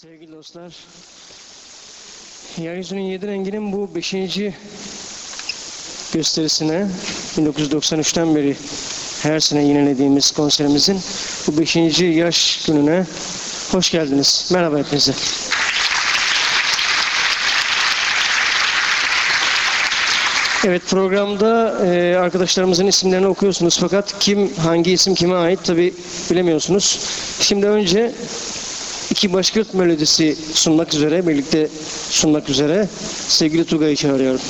Sevgili dostlar, Yeryüzünün Yedi Rengi'nin bu beşinci gösterisine 1993'ten beri her sene yinelediğimiz konserimizin bu beşinci yaş gününe hoş geldiniz. Merhaba hepinize. Evet programda e, arkadaşlarımızın isimlerini okuyorsunuz fakat kim hangi isim kime ait tabi bilemiyorsunuz. Şimdi önce iki başkırt melodisi sunmak üzere, birlikte sunmak üzere sevgili Tugay'ı çağırıyorum.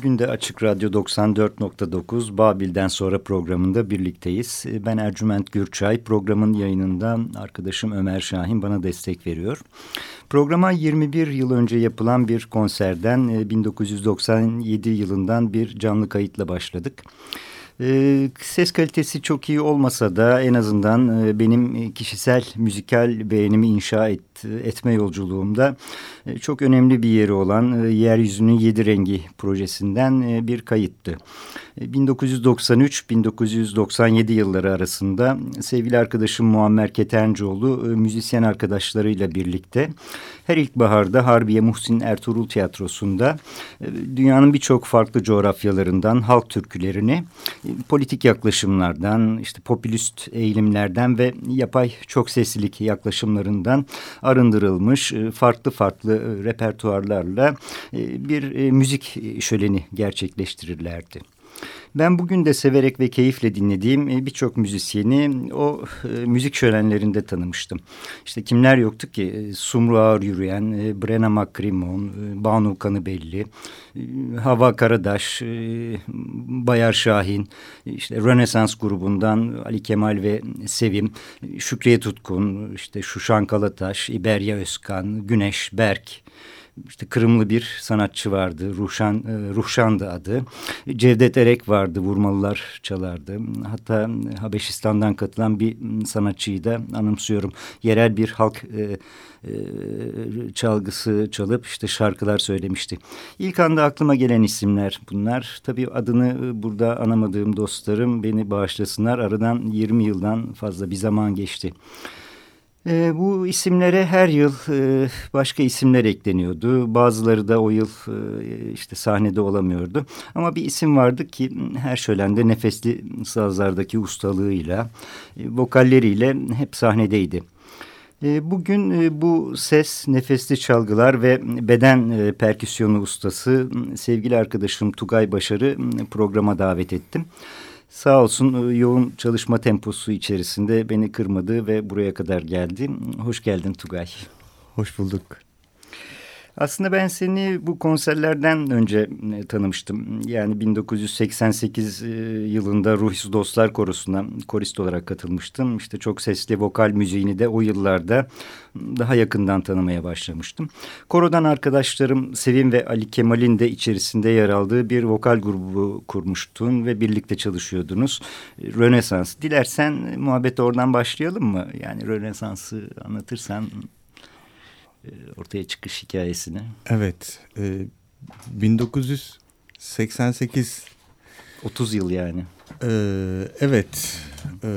Bugün de Açık Radyo 94.9 Babil'den sonra programında birlikteyiz. Ben Ercüment Gürçay, programın yayınından arkadaşım Ömer Şahin bana destek veriyor. Programa 21 yıl önce yapılan bir konserden 1997 e, yılından bir canlı kayıtla başladık. Ee, ses kalitesi çok iyi olmasa da en azından e, benim kişisel müzikal beğenimi inşa et, etme yolculuğumda e, çok önemli bir yeri olan e, Yeryüzünün Yedi Rengi projesinden bir kayıttı. 1993-1997 yılları arasında sevgili arkadaşım Muammer Ketencoğlu müzisyen arkadaşlarıyla birlikte her ilkbaharda Harbiye Muhsin Ertuğrul Tiyatrosu'nda dünyanın birçok farklı coğrafyalarından halk türkülerini politik yaklaşımlardan, işte popülist eğilimlerden ve yapay çok seslilik yaklaşımlarından arındırılmış e, farklı farklı e, repertuarlarla e, bir müzik şöleni gerçekleştirirlerdi. Ben bugün de severek ve keyifle dinlediğim e, birçok müzisyeni o e, müzik şölenlerinde tanımıştım. İşte kimler yoktu ki? E, Sumru Ağır Yürüyen, Brenna Makrimon, e, Banu Kanıbelli, Hava Karadaş, Bayar Şahin, işte Rönesans grubundan Ali Kemal ve Sevim, Şükriye Tutkun, işte Şuşan Kalataş, İberya Özkan, Güneş Berk, işte Kırımlı bir sanatçı vardı. Ruhşan, e, Ruhşan'dı adı. Cevdet Erek vardı. Vurmalılar çalardı. Hatta Habeşistan'dan katılan bir sanatçıyı da anımsıyorum. Yerel bir halk e, e, çalgısı çalıp işte şarkılar söylemişti. İlk anda aklıma gelen isimler bunlar. Tabii adını burada anamadığım dostlarım beni bağışlasınlar. Aradan 20 yıldan fazla bir zaman geçti. E, bu isimlere her yıl e, başka isimler ekleniyordu. Bazıları da o yıl e, işte sahnede olamıyordu. Ama bir isim vardı ki her şölende nefesli sazlardaki ustalığıyla, e, vokalleriyle hep sahnedeydi. E, bugün e, bu ses, nefesli çalgılar ve beden e, perküsyonu ustası sevgili arkadaşım Tugay Başar'ı programa davet ettim. Sağ olsun e, yoğun çalışma temposu içerisinde beni kırmadı ve buraya kadar geldi. Hoş geldin Tugay. Hoş bulduk. Aslında ben seni bu konserlerden önce e, tanımıştım. Yani 1988 e, yılında Ruhsuz Dostlar Korosu'na korist olarak katılmıştım. İşte çok sesli vokal müziğini de o yıllarda daha yakından tanımaya başlamıştım. Korodan arkadaşlarım Sevim ve Ali Kemal'in de içerisinde yer aldığı bir vokal grubu kurmuştun ve birlikte çalışıyordunuz. Rönesans. Dilersen muhabbete oradan başlayalım mı? Yani Rönesans'ı anlatırsan e, ortaya çıkış hikayesini. Evet. E, 1988 30 yıl yani. E, evet. E,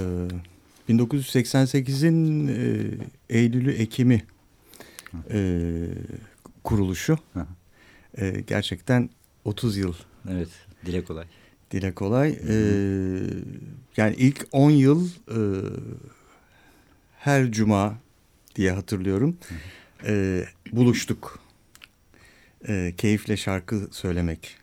1988'in e, Eylül'ü Ekim'i e, kuruluşu. E, gerçekten 30 yıl. Evet. Dile kolay. Dile kolay. E, yani ilk 10 yıl e, her cuma diye hatırlıyorum. Hı hı e, buluştuk. E, keyifle şarkı söylemek.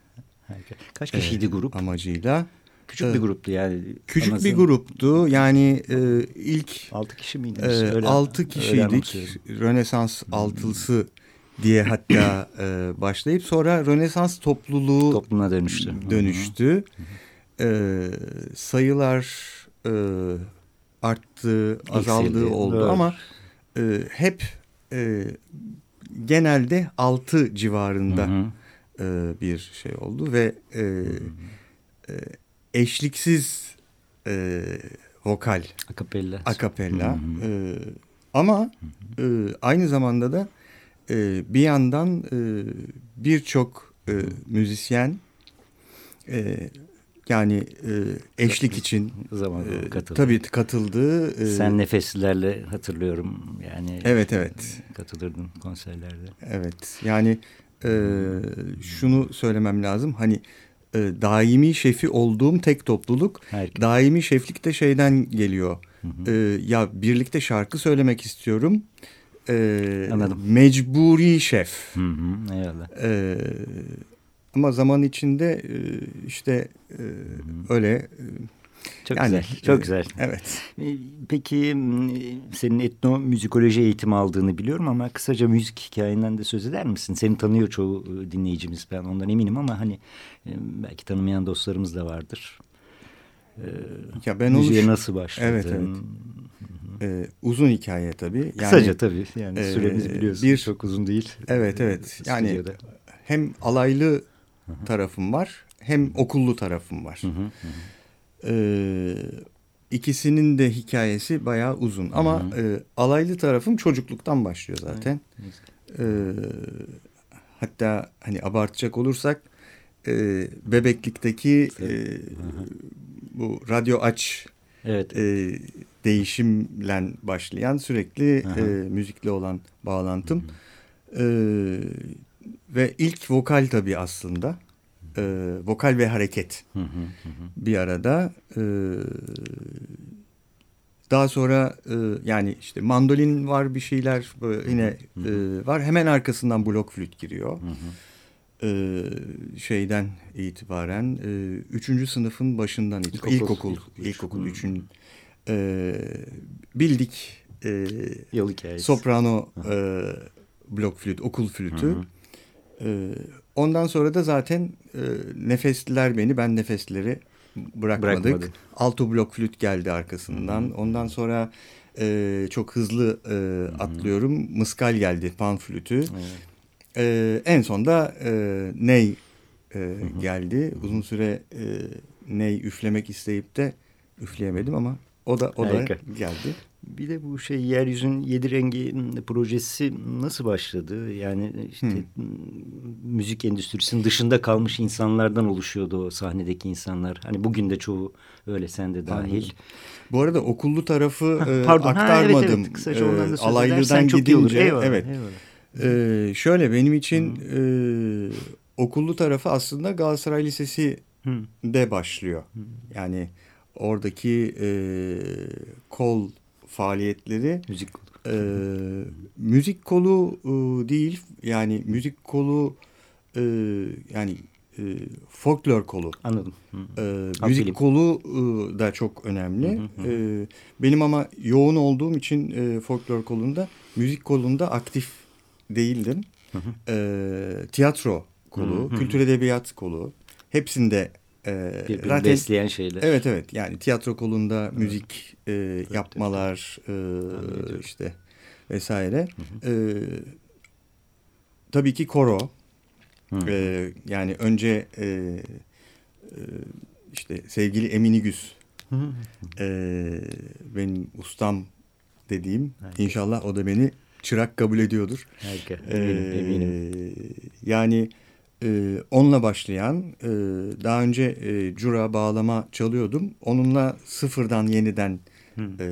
Kaç kişiydi e, grup? Amacıyla. Küçük bir gruptu yani. Küçük bir gruptu. Yani e, ilk... Altı kişi miydi? E, altı kişiydik. Rönesans hmm. altılısı diye hatta e, başlayıp sonra Rönesans topluluğu topluluğuna dönüştü. Dönüştü. E, sayılar e, arttı, azaldığı oldu evet. ama e, hep e, genelde altı civarında hı hı. E, bir şey oldu ve e, e, eşliksiz e, vokal. Akapella. Akapella. E, ama E, aynı zamanda da e, bir yandan e, birçok e, müzisyen e, yani e, eşlik için zaman e, katıldı. Tabii katıldı. E, Sen nefeslilerle hatırlıyorum yani. Evet evet. Katılırdın konserlerde. Evet yani e, şunu söylemem lazım hani e, daimi şefi olduğum tek topluluk Herkes. daimi şeflik de şeyden geliyor. Hı hı. E, ya birlikte şarkı söylemek istiyorum. E, Anladım. Mecburi şef. Hı hı, eyvallah. E, ama zaman içinde e, işte e, öyle Çok yani, güzel, çok e, güzel. Evet. E, peki senin etnomüzikoloji eğitimi aldığını biliyorum ama kısaca müzik hikayenden de söz eder misin? Seni tanıyor çoğu e, dinleyicimiz ben ondan eminim ama hani e, belki tanımayan dostlarımız da vardır. Ya ben Müziğe oluş... nasıl başladın? Evet, evet. Ee, uzun hikaye tabii. Yani, Kısaca tabii. Yani e, süremiz biliyorsun bir, çok uzun değil. Evet evet. Yani hem alaylı tarafım var hem okullu tarafım var. Hı hı, hı. Ee, ikisinin de hikayesi bayağı uzun. Ama e, alaylı tarafım çocukluktan başlıyor zaten. Ee, hatta hani abartacak olursak e, bebeklikteki e, bu radyo aç Evet. e, değişimle başlayan sürekli e, müzikle olan bağlantım. E, ve ilk vokal tabii aslında. E, vokal ve hareket Hı hı, hı bir arada. E, daha sonra e, yani işte mandolin var bir şeyler yine e, var. Hemen arkasından blok flüt giriyor. Hı hı. E, şeyden itibaren e, üçüncü sınıfın başından itibaren İlkokul. ilkokul İlkokul. Hı. üçün e, bildik e, soprano e, blok flüt okul flütü. Hı hı. E, ondan sonra da zaten e, nefesliler beni ben nefesleri bırakmadık. Bırakmadı. Alto blok flüt geldi arkasından. Ondan sonra e, çok hızlı e, atlıyorum. Mıskal geldi pan flütü. Evet. Ee, en sonda e, ney e, geldi. Uzun süre e, ney üflemek isteyip de üfleyemedim ama o da o da Harika. geldi. Bir de bu şey Yeryüzün Yedi Rengi projesi nasıl başladı? Yani işte Hmm. müzik endüstrisinin dışında kalmış insanlardan oluşuyordu o sahnedeki insanlar. Hani bugün de çoğu öyle sen de dahil. Anladım. Bu arada okullu tarafı Ha, e, Pardon. Ha, aktarmadım. evet, evet. Kısaca ondan da E, söz alaylıdan olur. gidince Eyvallah, evet. eyvallah. E, şöyle benim için e, okullu tarafı aslında Galatasaray Lisesi Hı. de başlıyor. Yani oradaki e, kol faaliyetleri Müzik kolu. Ee, müzik kolu e, değil yani müzik kolu e, yani e, folklor kolu. Anladım. Hı. Ee, Halk müzik bilim. kolu e, da çok önemli. Hı hı hı. Ee, benim ama yoğun olduğum için e, folklor kolunda müzik kolunda aktif değildim. Hı hı. Ee, tiyatro kolu, Hı hı. kültür edebiyat kolu hepsinde e, Birbirini zaten besleyen şeyler. Evet evet yani tiyatro kolunda müzik e, yapmalar e, ediyorum. işte vesaire. E, tabii ki koro. Hı. E, yani önce e, e, işte sevgili Emini Güz Hı. e, benim ustam dediğim Harika. inşallah o da beni çırak kabul ediyordur. Harika. Ee, Eminim, eminim. yani e, onunla başlayan e, daha önce e, cura bağlama çalıyordum. Onunla sıfırdan yeniden Hı. e,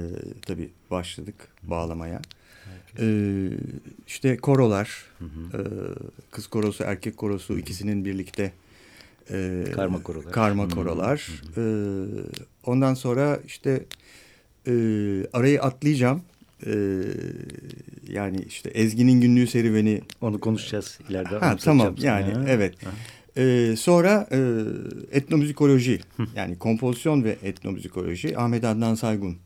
tabii başladık bağlamaya. E, işte korolar, e, kız korosu, erkek korosu ikisinin birlikte e, Karma korolar. Karma Hı. korolar. E, ondan sonra işte e, arayı atlayacağım. E, yani işte Ezgi'nin günlüğü serüveni Onu konuşacağız ileride. Ha, tamam yani Ha. evet. Ha. Ee, sonra e, etnomüzikoloji yani kompozisyon ve etnomüzikoloji Ahmet Adnan Saygun.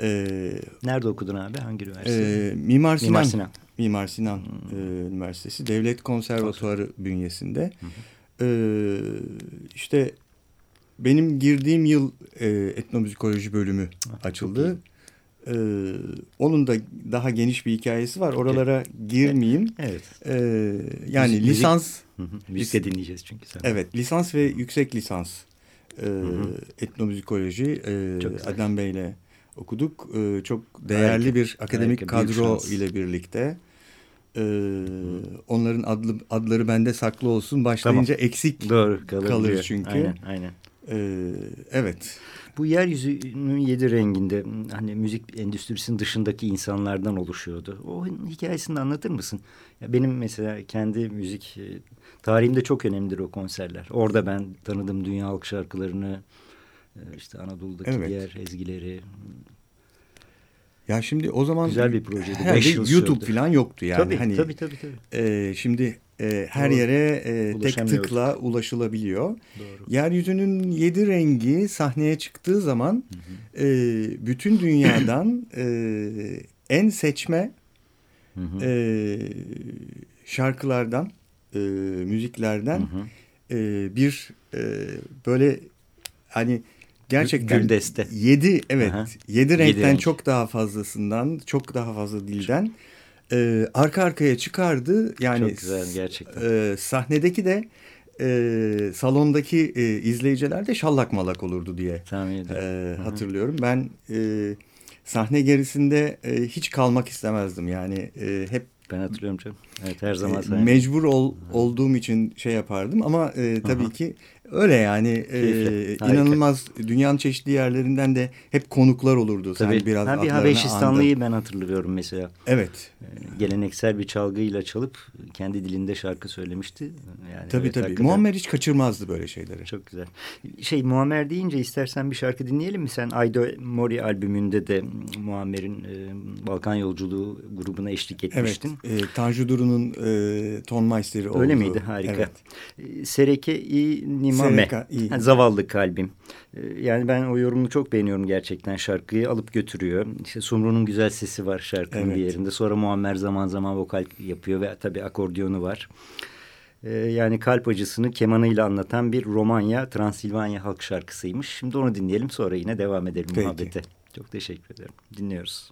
Ee, Nerede okudun abi? Hangi üniversite? e, Mimar Sinan. Mimar Sinan. Mimar Sinan e, Üniversitesi Devlet Konservatuarı bünyesinde. Ee, işte benim girdiğim yıl e, etnomüzikoloji bölümü açıldı. Ee, onun da daha geniş bir hikayesi var. Oralara girmeyeyim. Evet. Ee, yani Müzik- lisans. Müzik de dinleyeceğiz çünkü sen. Evet, lisans ve yüksek lisans e, etnomüzikoloji e, Çok. Adnan Bey'le okuduk. E, çok değerli Harika. bir akademik Harika, kadro ile birlikte. E, onların adlı, adları bende saklı olsun. Başlayınca eksik Doğru kalabiliyor. kalır çünkü. Aynen aynen. E, evet. Bu yeryüzünün yedi renginde hani müzik endüstrisinin dışındaki insanlardan oluşuyordu. O hikayesini anlatır mısın? Ya benim mesela kendi müzik e, tarihimde çok önemlidir o konserler. Orada ben tanıdım dünya halk şarkılarını, e, işte Anadolu'daki Evet. diğer ezgileri. Ya şimdi o zaman Güzel bir projeydi. herhalde Beş yıl YouTube sürdü. falan yoktu yani. tabii, hani, tabii tabii tabii. e, şimdi e, her Doğru. yere e, tek tıkla ulaşılabiliyor. Doğru. Yeryüzünün yedi rengi sahneye çıktığı zaman e, bütün dünyadan e, en seçme Hı hı. e, şarkılardan, e, müziklerden Hı hı. e, bir e, böyle hani gerçekten Güldeste. yedi evet Aha. yedi Yedi renkten renk. çok daha fazlasından çok daha fazla dilden e, arka arkaya çıkardı yani Çok güzel gerçekten. e, sahnedeki de e, salondaki e, izleyiciler de şallak malak olurdu diye Tahmin e, Hı hı. hatırlıyorum. Ben e, sahne gerisinde e, hiç kalmak istemezdim. Yani e, hep Ben hatırlıyorum canım. Evet her zaman e, mecbur ol, olduğum için şey yapardım ama e, tabii Aha. ki öyle yani e, harika. inanılmaz dünyanın çeşitli yerlerinden de hep konuklar olurdu. Sen Tabii. biraz ha, bir Habeşistanlıyı ben hatırlıyorum mesela. Evet. Ee, Geleneksel bir çalgıyla çalıp kendi dilinde şarkı söylemişti. Yani Tabii evet, tabii. hakikaten Muammer hiç kaçırmazdı böyle şeyleri. Çok güzel. Şey Muammer deyince istersen bir şarkı dinleyelim mi? Sen Aydo Mori albümünde de Muammer'in e, Balkan Yolculuğu grubuna eşlik Evet. etmiştin. E, Tanju Duru'nun e, Ton Meister'i oldu. Öyle miydi? Harika. Evet. E, Sereke i Nimame. Sereka i. Zavallı kalbim. E, Yani ben o yorumunu çok beğeniyorum gerçekten. Şarkıyı alıp götürüyor. İşte Sumru'nun güzel sesi var şarkının Evet. bir yerinde. Sonra Muammer zaman zaman vokal yapıyor ve tabii akordiyonu var. E, Yani kalp acısını kemanıyla anlatan bir Romanya, Transilvanya halk şarkısıymış. Şimdi onu dinleyelim sonra yine devam edelim Peki. muhabbete. Çok teşekkür ederim. Dinliyoruz.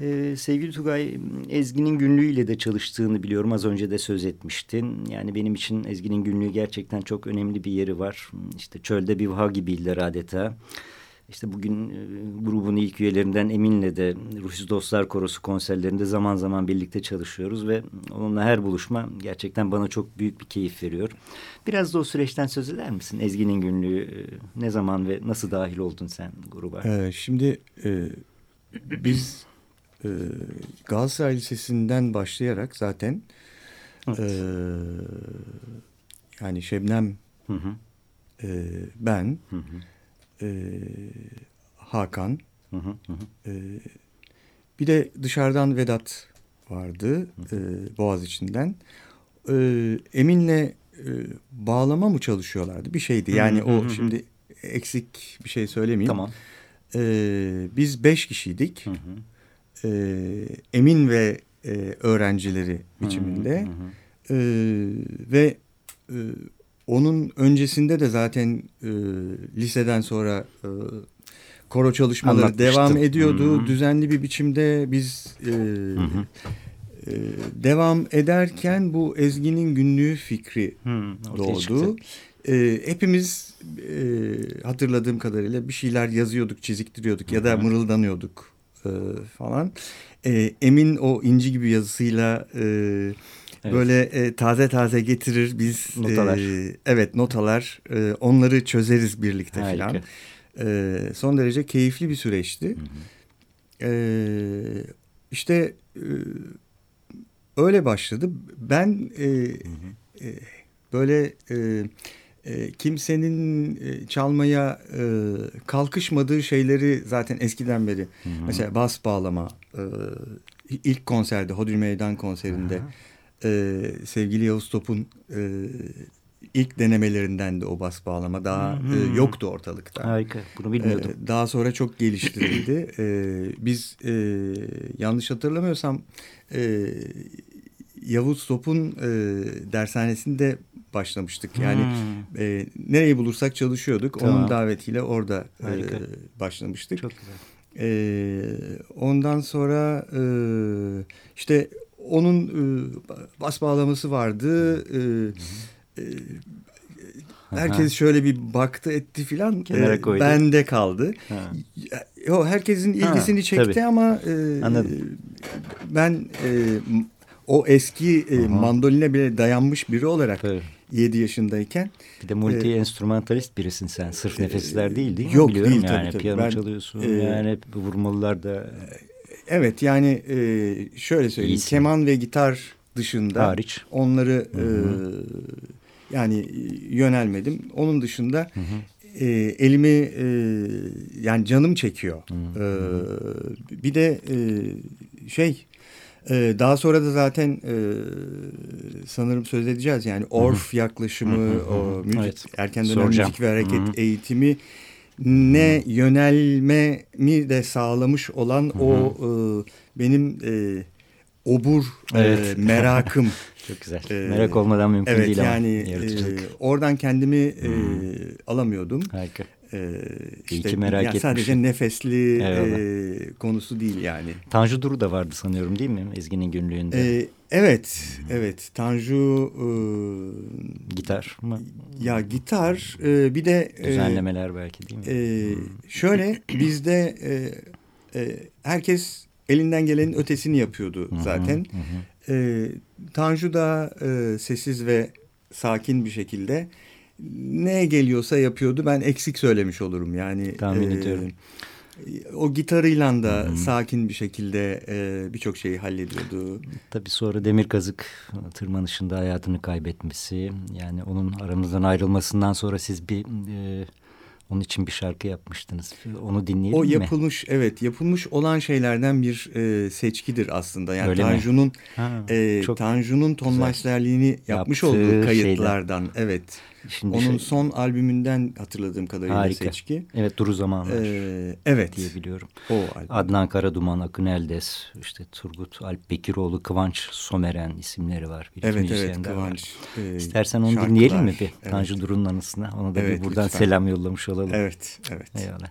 Ee, sevgili Tugay, Ezgi'nin günlüğüyle de çalıştığını biliyorum. Az önce de söz etmiştin. Yani benim için Ezgi'nin günlüğü gerçekten çok önemli bir yeri var. İşte çölde bir vaha gibiydiler adeta. İşte bugün e, grubun ilk üyelerinden Emin'le de Ruhsuz Dostlar Korosu konserlerinde zaman zaman birlikte çalışıyoruz ve onunla her buluşma gerçekten bana çok büyük bir keyif veriyor. Biraz da o süreçten söz eder misin? Ezgi'nin günlüğü e, ne zaman ve nasıl dahil oldun sen gruba? Ee, şimdi e, biz e, Galatasaray Lisesi'nden başlayarak zaten evet. e, yani Şebnem hı hı. E, ben hı hı e, Hakan. Hı hı hı. E, bir de dışarıdan Vedat vardı hı hı. E, Boğaz içinden. E, Emin'le e, bağlama mı çalışıyorlardı? Bir şeydi. Yani hı hı, o hı. şimdi eksik bir şey söylemeyeyim. Tamam. E, biz beş kişiydik. Hı hı. E, Emin ve e, öğrencileri biçiminde. Hı hı hı. E, ve e, onun öncesinde de zaten e, liseden sonra e, koro çalışmaları devam ediyordu. Hı-hı. Düzenli bir biçimde biz e, e, devam ederken bu Ezgi'nin günlüğü fikri Hı, doğdu. E, hepimiz e, hatırladığım kadarıyla bir şeyler yazıyorduk, çiziktiriyorduk Hı-hı. ya da mırıldanıyorduk e, falan. E, Emin o inci gibi yazısıyla... E, Evet. Böyle e, taze taze getirir biz. Notalar. E, evet notalar. E, onları çözeriz birlikte filan. E, son derece keyifli bir süreçti. Hı hı. E, işte e, öyle başladı. Ben e, hı hı. E, böyle e, e, kimsenin e, çalmaya e, kalkışmadığı şeyleri zaten eskiden beri. Hı hı. Mesela bas bağlama e, ilk konserde Hodri Meydan konserinde. Hı hı e, sevgili Yavuz Top'un e, ilk denemelerinden de o bas bağlama daha hmm. e, yoktu ortalıkta. Harika bunu bilmiyordum. E, daha sonra çok geliştirildi. e, biz e, yanlış hatırlamıyorsam e, Yavuz Top'un e, dershanesinde başlamıştık. Yani hmm. e, nereyi bulursak çalışıyorduk. Tamam. Onun davetiyle orada e, başlamıştık. Çok güzel. E, ondan sonra e, işte onun e, bas bağlaması vardı. E, e, herkes şöyle bir baktı etti filan. E, bende kaldı. Ha. O herkesin ilgisini ha, çekti tabii. ama e, Anladım. ben e, o eski e, mandoline bile dayanmış biri olarak tabii. 7 yaşındayken. Bir de multi e, enstrümantalist birisin sen. Sırf nefesler değil değil mi? Yok Biliyorum değil yani. tabii tabii. Piyano ben, çalıyorsun e, yani vurmalılar da Evet yani e, şöyle söyleyeyim. İyisin. Keman ve gitar dışında hariç onları hı hı. E, yani yönelmedim. Onun dışında hı hı. E, elimi e, yani canım çekiyor. Hı hı. E, bir de e, şey ee, daha sonra da zaten e, sanırım söz edeceğiz yani orf Hı -hı. yaklaşımı, Hı o müzik, evet. erken dönem müzik ve hareket eğitimi ne yönelmemi de sağlamış olan o e, benim e, obur e, evet. e, merakım. Çok güzel. Ee, Merak olmadan mümkün evet, değil yani, ama. Evet yani oradan kendimi e, alamıyordum. Harika. Ee, işte, İyi merak yani Sadece nefesli e, konusu değil yani. Tanju Duru da vardı sanıyorum değil mi Ezgi'nin günlüğünde? Ee, evet, hmm. evet. Tanju... E, gitar mı? Ya gitar e, bir de... E, Düzenlemeler e, belki değil mi? E, şöyle bizde e, e, herkes elinden gelenin ötesini yapıyordu zaten. Hı hı. E, Tanju da e, sessiz ve sakin bir şekilde ne geliyorsa yapıyordu. Ben eksik söylemiş olurum yani. Tahmin e, ediyorum. O gitarıyla da hmm. sakin bir şekilde e, birçok şeyi hallediyordu. Tabii sonra Demir Kazık tırmanışında hayatını kaybetmesi. Yani onun aramızdan ayrılmasından sonra siz bir... E, onun için bir şarkı yapmıştınız. Onu dinleyelim o mi? O yapılmış evet yapılmış olan şeylerden bir e, seçkidir aslında. Yani Öyle Tanju'nun e, Tanju'nun tonlaşlerliğini yapmış olduğu kayıtlardan şeyden. evet. Şimdi Onun şey... son albümünden hatırladığım kadarıyla Harika. seçki. Evet Duru Zamanlar ee, evet. diye biliyorum. O albüm. Adnan Karaduman, Akın Eldes, işte Turgut Alp Bekiroğlu, Kıvanç Someren isimleri var. Bir evet evet Kıvanç. E, İstersen onu şarkılar. dinleyelim mi bir? Evet. Tanju Duru'nun anısına. Ona da evet, bir buradan lütfen. selam yollamış olalım. Evet evet. Eyvallah.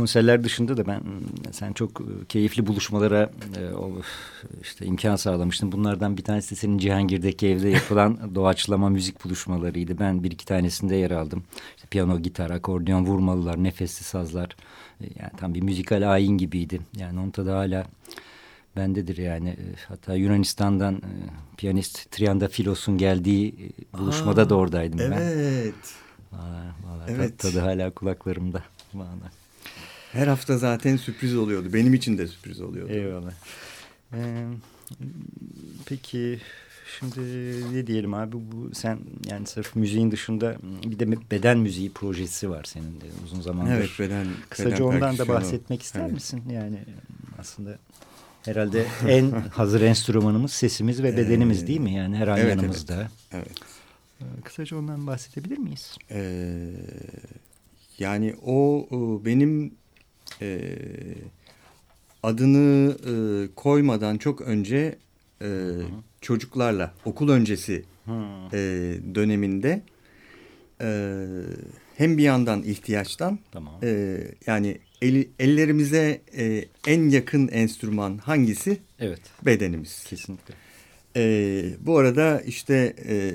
Konserler dışında da ben sen çok keyifli buluşmalara işte imkan sağlamıştın. Bunlardan bir tanesi de senin Cihangir'deki evde yapılan doğaçlama müzik buluşmalarıydı. Ben bir iki tanesinde yer aldım. İşte piyano, gitar, akordeon, vurmalılar, nefesli sazlar. Yani tam bir müzikal ayin gibiydi. Yani onun tadı hala bendedir yani. Hatta Yunanistan'dan piyanist Trianda Filos'un geldiği buluşmada Aa, da oradaydım evet. ben. Evet. Vallahi evet. Tadı hala kulaklarımda. Vallahi. Her hafta zaten sürpriz oluyordu. Benim için de sürpriz oluyordu. Eyvallah. Ee, peki şimdi ne diyelim abi bu sen yani sırf müziğin dışında bir de beden müziği projesi var senin de uzun zamandır. Evet beden. Kısaca beden ondan da bahsetmek ister evet. misin? Yani aslında herhalde en hazır enstrümanımız sesimiz ve bedenimiz değil mi? Yani her an evet, yanımızda. Evet. evet. Kısaca ondan bahsedebilir miyiz? Ee, yani o benim e, adını e, koymadan çok önce e, çocuklarla okul öncesi e, döneminde e, hem bir yandan ihtiyaçtan tamam. e, yani eli, ellerimize e, en yakın enstrüman hangisi? Evet. Bedenimiz. Kesinlikle. E, bu arada işte e,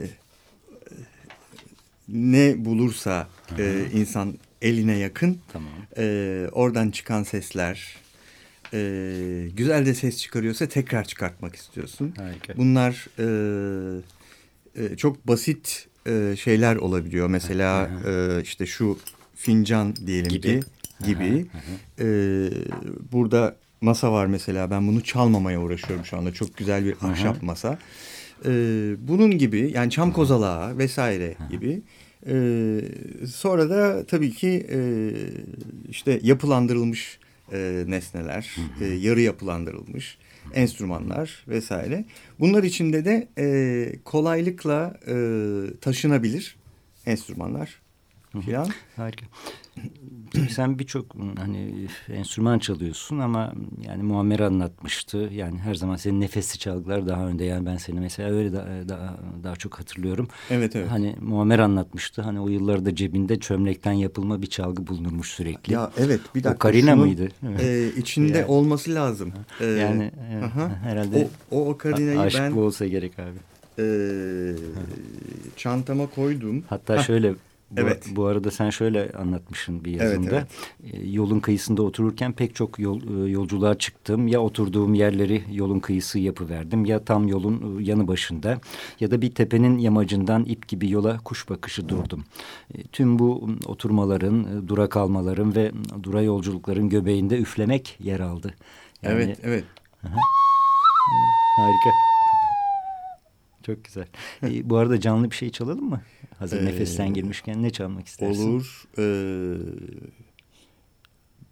ne bulursa e, insan eline yakın. Tamam. E, oradan çıkan sesler, e, güzel de ses çıkarıyorsa tekrar çıkartmak istiyorsun. Harika. Bunlar e, e, çok basit e, şeyler olabiliyor. Mesela e, işte şu fincan diyelim gibi. ki gibi. E, burada masa var mesela ben bunu çalmamaya uğraşıyorum şu anda. Çok güzel bir ahşap masa. E, bunun gibi yani çam kozalağı vesaire gibi. Ee, sonra da tabii ki e, işte yapılandırılmış e, nesneler, e, yarı yapılandırılmış enstrümanlar vesaire. Bunlar içinde de e, kolaylıkla e, taşınabilir enstrümanlar filan. Harika. Sen birçok hani enstrüman çalıyorsun ama yani Muammer anlatmıştı. Yani her zaman senin nefesli çalgılar daha önde. Yani ben seni mesela öyle da, daha, daha çok hatırlıyorum. Evet evet. Hani Muammer anlatmıştı. Hani o yıllarda cebinde çömlekten yapılma bir çalgı bulunurmuş sürekli. Ya evet bir dakika. O karina mıydı? E, içinde yani. olması lazım. E, yani aha. herhalde o, o, o karinayı aşk ben... bu olsa gerek abi. E, çantama koydum. Hatta şöyle bu, evet. Bu arada sen şöyle anlatmışsın bir yazında. Evet, evet. Yolun kıyısında otururken pek çok yol, yolculuğa çıktım. Ya oturduğum yerleri yolun kıyısı yapıverdim ya tam yolun yanı başında ya da bir tepenin yamacından ip gibi yola kuş bakışı durdum. Tüm bu oturmaların, dura kalmaların ve dura yolculukların göbeğinde üflemek yer aldı. Yani, evet, evet. Aha. Harika. Çok güzel. e, bu arada canlı bir şey çalalım mı? Hazır ee, nefesten girmişken ne çalmak istersin? Olur. Ee,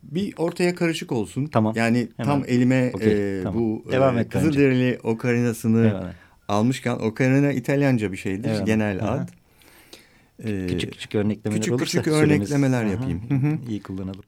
bir ortaya karışık olsun. Tamam. Yani Hemen. tam elime okay, e, tamam. bu Devam e, Kızılderili okarinasını Eyvallah. almışken okarina İtalyanca bir şeydir. Eyvallah. Genel Aha. ad. Ee, küçük küçük örneklemeler küçük, olursa küçük örneklemeler yapayım. Hı -hı. İyi kullanalım.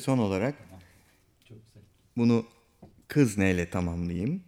Son olarak bunu kız neyle tamamlayayım?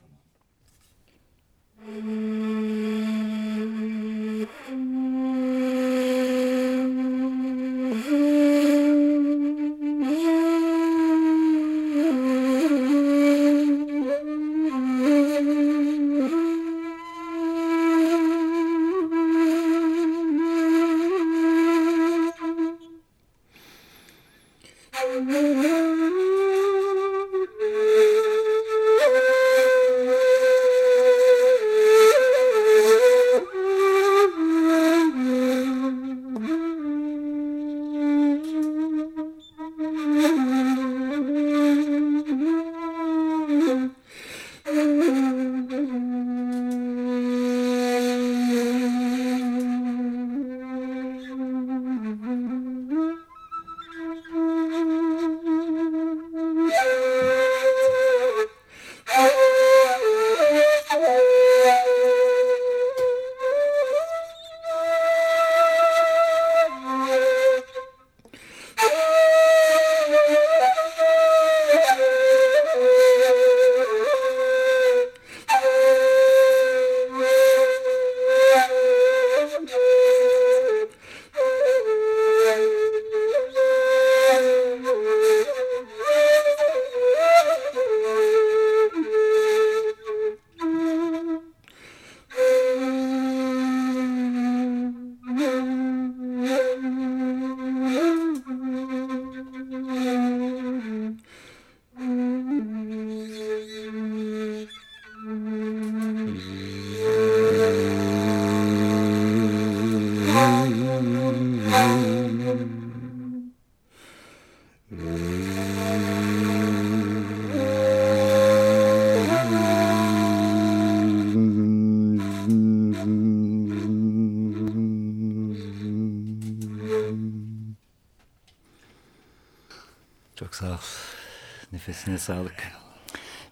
Sağlık.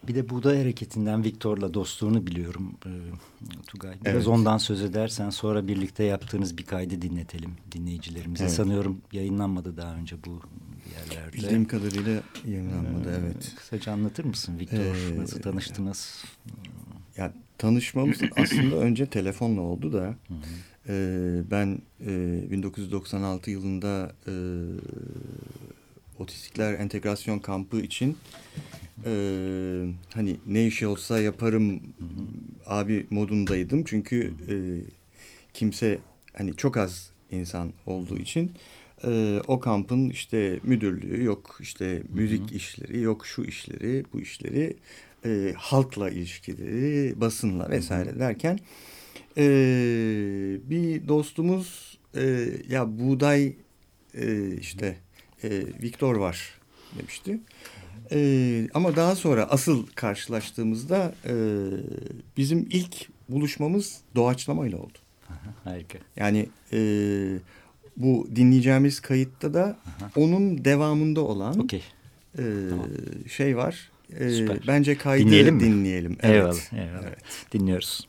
Bir de Buğday Hareketi'nden Viktor'la dostluğunu biliyorum e, Tugay. Biraz Evet. ondan söz edersen sonra birlikte yaptığınız bir kaydı dinletelim dinleyicilerimize. Evet. Sanıyorum yayınlanmadı daha önce bu yerlerde. Bildiğim kadarıyla yayınlanmadı Ee, evet. Kısaca anlatır mısın Viktor? Ee, Nasıl tanıştınız? Ya tanışmamız aslında önce telefonla oldu da e, ben e, 1996 yılında e, otistikler entegrasyon kampı için e, hani ne iş olsa yaparım abi modundaydım. Çünkü e, kimse hani çok az insan olduğu için e, o kampın işte müdürlüğü yok işte müzik işleri yok şu işleri bu işleri e, halkla ilişkileri basınla vesaire derken e, bir dostumuz e, ya buğday e, işte e, Viktor var demişti. E, ama daha sonra asıl karşılaştığımızda e, bizim ilk buluşmamız doğaçlamayla oldu. Harika. Yani e, bu dinleyeceğimiz kayıtta da onun devamında olan Okey. e, Tamam. şey var. E, Süper. bence kaydı Dinleyelim mi? dinleyelim. Evet. Eyvallah. eyvallah. Evet. Dinliyoruz.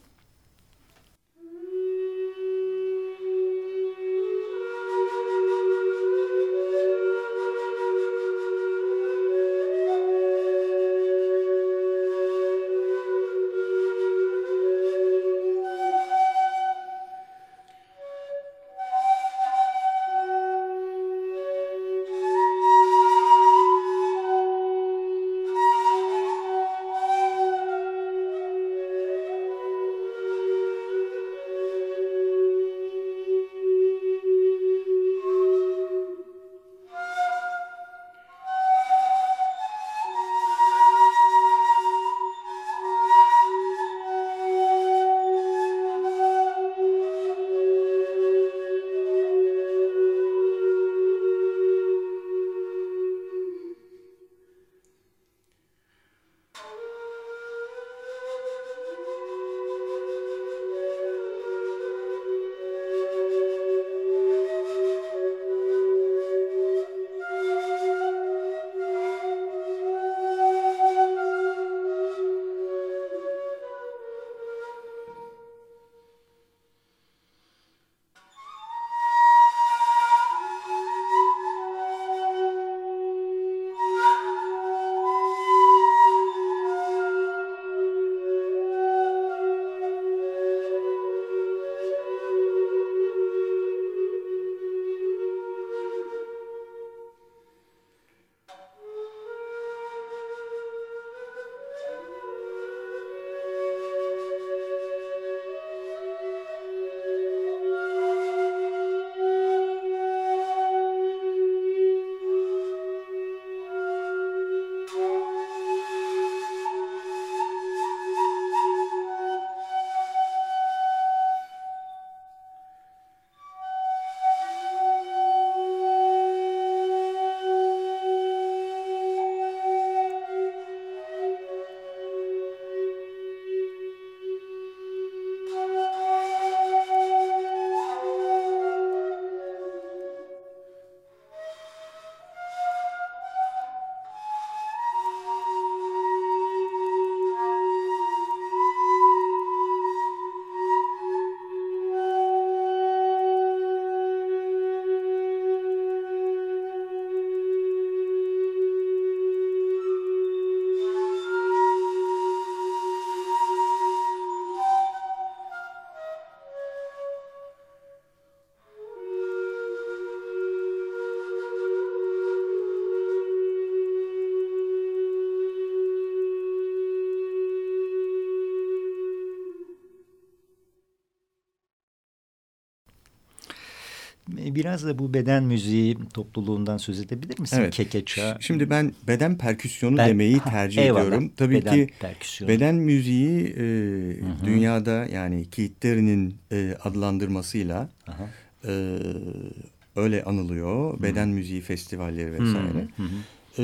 Biraz da bu beden müziği topluluğundan söz edebilir misin? Evet. Kekeça. Şimdi ben beden perküsyonu Ben- demeyi Ha, tercih eyvallah. ediyorum. Tabii Beden ki perküsyonu. beden müziği e, dünyada yani Keith Terry'nin e, adlandırmasıyla Aha. e, öyle anılıyor. Beden müziği festivalleri vesaire. Hı hı. E,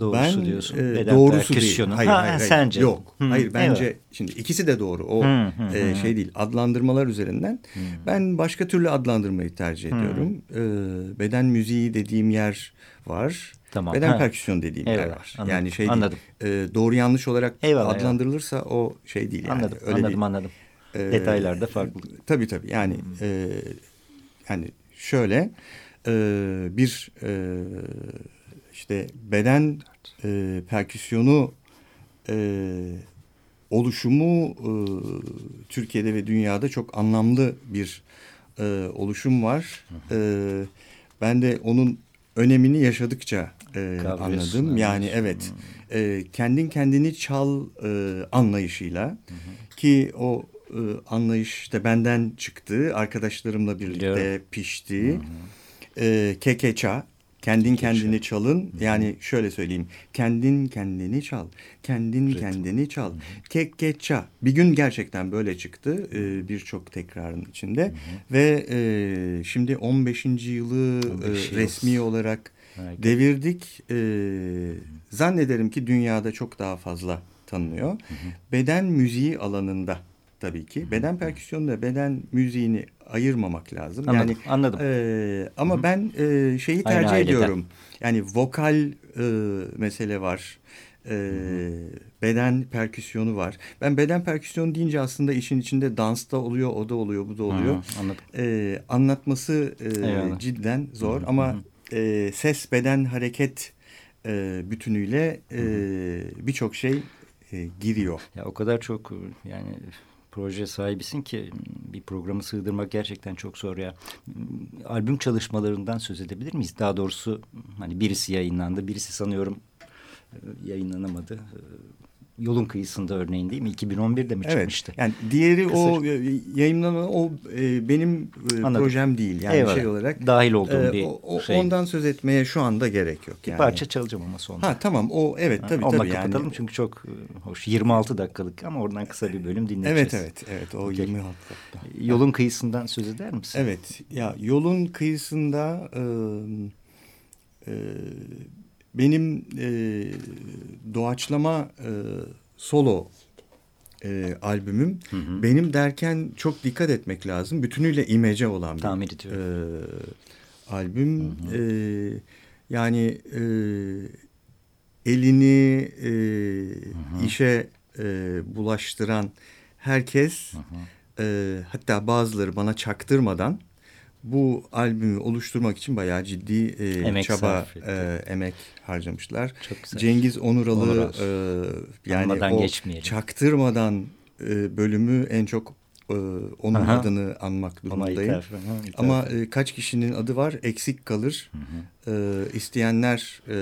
Doğrusu diyorsun, e, doğrusu değil. Hayır, Ha, hayır, hayır. sence. Yok. Hı, hayır bence eyvallah. şimdi ikisi de doğru. O Hı, hı, e, hı. şey değil. Adlandırmalar üzerinden. Ben başka türlü adlandırmayı tercih ediyorum. E, beden müziği dediğim yer var. Tamam, Beden ha. perküsyon dediğim yer Eyvallah, var. anladım, Yani şey anladım. değil. e, doğru yanlış olarak Eyvallah, eyvallah. adlandırılırsa o şey değil yani. Anladım, Öyle anladım, bir- anladım. e, Detaylarda farklı. Tabii tabii yani e, yani şöyle e, bir e, işte beden e, perküsyonu e, oluşumu e, Türkiye'de ve dünyada çok anlamlı bir e, oluşum var. E, ben de onun önemini yaşadıkça e, anladım. Yani evet e, kendin kendini çal e, anlayışıyla ki o e, anlayış işte benden çıktı. Arkadaşlarımla birlikte Biliyorum. pişti. E, kekeça kendin kendini çalın. Yani şöyle söyleyeyim. Kendin kendini çal. Kendin kendini çal. Kekeça. Bir gün gerçekten böyle çıktı. e, Birçok tekrarın içinde. Ve e, şimdi 15. yılı 15 e, resmi olarak Harika. devirdik. E, zannederim ki dünyada çok daha fazla tanınıyor. Beden müziği alanında tabii ki. Beden perküsyonunda beden müziğini ayırmamak lazım. Anladım, yani anladım. e, ama ben e, şeyi Aynı tercih aileden. ediyorum. Yani vokal e, mesele var. E, beden perküsyonu var. Ben beden perküsyonu deyince aslında işin içinde dansta oluyor, o da oluyor, bu da oluyor. Hı, anladım. E, anlatması e, Eyvallah. cidden zor ama e, ses, beden, hareket e, bütünüyle e, birçok şey e, giriyor. Ya o kadar çok yani proje sahibisin ki bir programı sığdırmak gerçekten çok zor ya. Albüm çalışmalarından söz edebilir miyiz? Daha doğrusu hani birisi yayınlandı, birisi sanıyorum e, yayınlanamadı. Yolun kıyısında örneğin değil mi? 2011'de mi Evet. çıkmıştı? Yani diğeri o Kısır. e, yayınlanan o e, benim e, projem değil. Yani Eyvallah. şey olarak Dahil olduğum e, bir o- o- şey. Ondan söz etmeye şu anda gerek yok. Bir Yani. parça çalacağım ama sonra. Ha tamam o evet tabii Onunla tabii kapatalım yani. çünkü çok e, hoş. 26 dakikalık ama oradan kısa bir bölüm dinleyeceğiz. Evet evet evet o Okey. 26 dakika. Yolun kıyısından söz eder misin? Evet ya yolun kıyısında e, e, benim e, doğaçlama e, solo e, albümüm benim derken çok dikkat etmek lazım. Bütünüyle imece olan bir Tahmin ediyorum. e, albüm. E, yani e, elini e, işe e, bulaştıran herkes e, hatta bazıları bana çaktırmadan bu albümü oluşturmak için bayağı ciddi e, Emek çaba, e, emek harcamışlar. Çok güzel. Cengiz Onuralı Onural. e, yani Anmadan o geçmeyelim. çaktırmadan e, bölümü en çok e, onun Aha. adını anmak Ona durumundayım. ithaf. Ama e, kaç kişinin adı var eksik kalır. E, isteyenler e,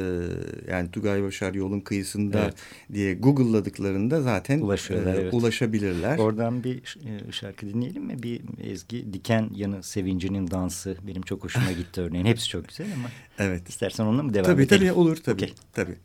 yani Tugay Başar yolun kıyısında Evet. diye Google'ladıklarında zaten Ulaşıyorlar, e, evet. ulaşabilirler. Oradan bir e, şarkı dinleyelim mi? Bir Ezgi Diken yanı sevincinin dansı benim çok hoşuma gitti örneğin. Hepsi çok güzel ama Evet. istersen onunla mı devam Tabii edelim? tabii olur tabii. Okey. Tabii.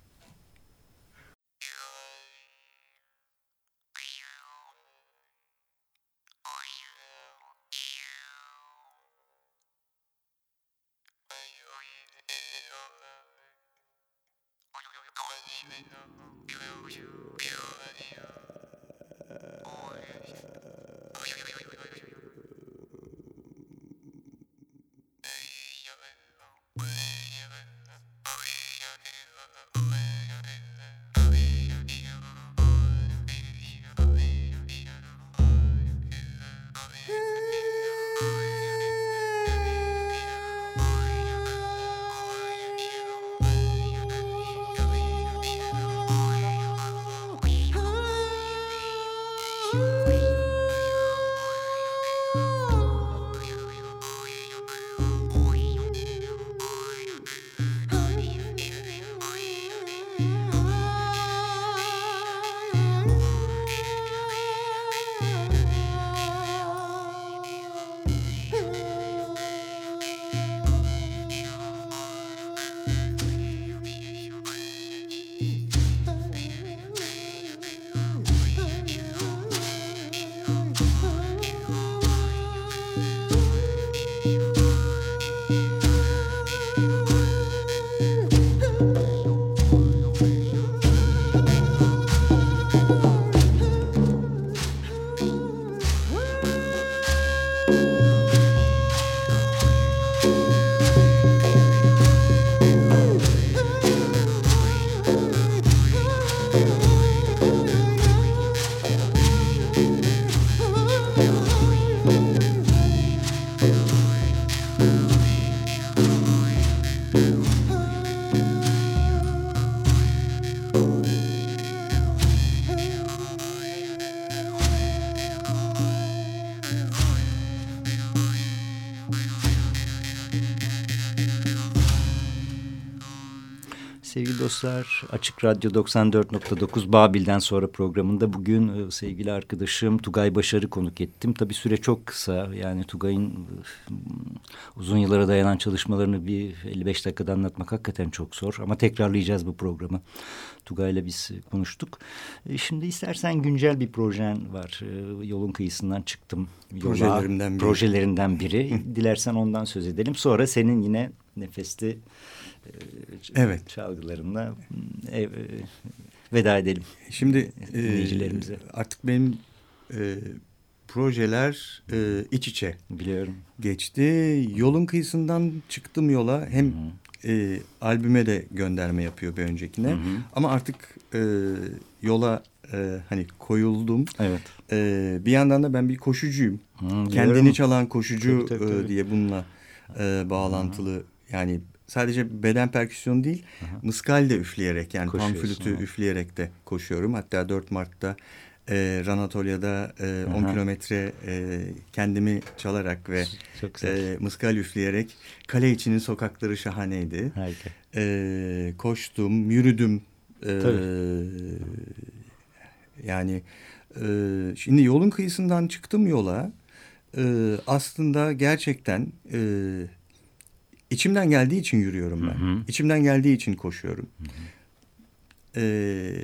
Sevgili dostlar. Açık Radyo 94.9 Babil'den sonra programında bugün e, sevgili arkadaşım Tugay Başar'ı konuk ettim. Tabii süre çok kısa. Yani Tugay'ın e, uzun yıllara dayanan çalışmalarını bir 55 dakikada anlatmak hakikaten çok zor. Ama tekrarlayacağız bu programı. Tugay'la biz konuştuk. E, şimdi istersen güncel bir projen var. Yolun kıyısından çıktım. Yola, projelerinden biri. Projelerinden biri. Dilersen ondan söz edelim. Sonra senin yine nefesli evet. çalgılarımla e, veda edelim. Şimdi dinleyicilerimize. E, artık benim e, projeler e, iç içe. Biliyorum. Geçti. Yolun kıyısından çıktım yola. Hem e, albüme de gönderme yapıyor bir öncekine. Hı hı. Ama artık e, yola e, hani koyuldum. Evet. E, bir yandan da ben bir koşucuyum. Hı, Kendini çalan koşucu tabii, tabii, tabii. E, diye bununla e, bağlantılı. Hı. Yani sadece beden perküsyon değil, Aha. mıskal de üfleyerek yani panflütü üfleyerek de koşuyorum. Hatta 4 Mart'ta e, Ranatolya'da e, 10 kilometre e, kendimi çalarak ve e, mıskal üfleyerek kale içinin sokakları şahaneydi. Harika. E, koştum, yürüdüm. E, yani e, şimdi yolun kıyısından çıktım yola. E, aslında gerçekten e, İçimden geldiği için yürüyorum ben. Hı hı. İçimden geldiği için koşuyorum. Hı hı. Ee,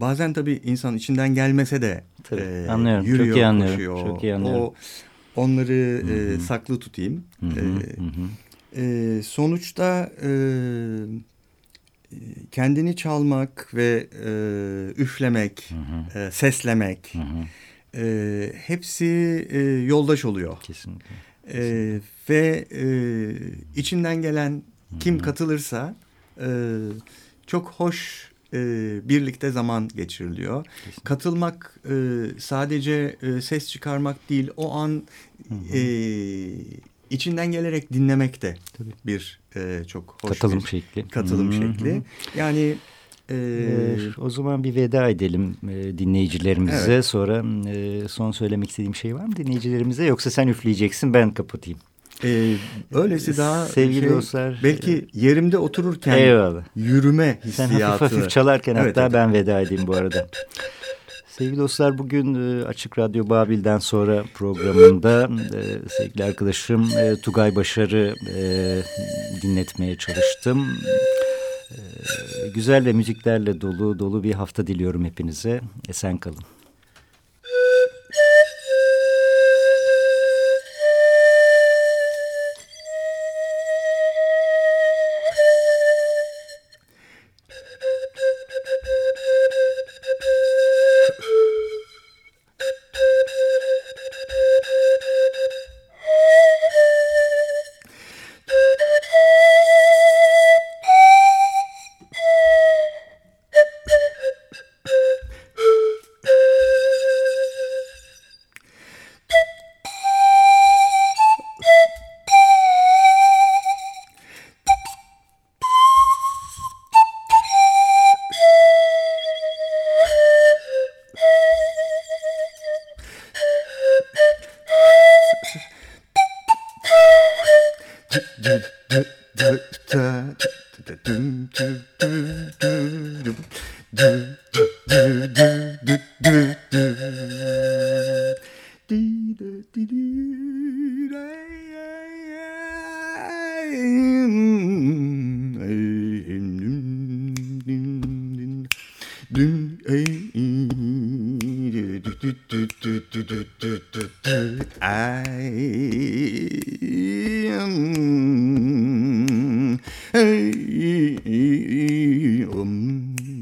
bazen tabii insan içinden gelmese de tabii, e, anlıyorum. yürüyor, Çok iyi anlıyorum. koşuyor. Çok iyi anlıyorum. O, onları hı hı. E, saklı tutayım. Hı hı. E, hı E, sonuçta e, kendini çalmak ve e, üflemek, hı hı. E, seslemek hı hı. E, hepsi e, yoldaş oluyor. Kesinlikle. E, ve e, içinden gelen kim katılırsa e, çok hoş e, birlikte zaman geçiriliyor. Kesinlikle. Katılmak e, sadece e, ses çıkarmak değil, o an e, içinden gelerek dinlemek de Tabii. bir e, çok hoş katılım bir şekli. Katılım Hı -hı. şekli. Yani ee, o zaman bir veda edelim e, dinleyicilerimize. Evet. Sonra e, son söylemek istediğim şey var mı dinleyicilerimize? Yoksa sen üfleyeceksin ben kapatayım. Ee, öylesi daha sevgili şey, dostlar. Belki e, yerimde otururken eyvallah. yürüme hissiyatı. Sen hafif hafif çalarken evet, hatta evet. ben veda edeyim bu arada. Sevgili dostlar bugün e, Açık Radyo Babil'den sonra programında e, sevgili arkadaşım Tugay Başar'ı dinletmeye çalıştım. Güzel ve müziklerle dolu dolu bir hafta diliyorum hepinize. Esen kalın. I am um,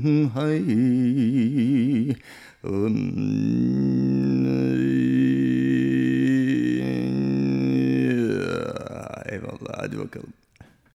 Mm-hmm, hay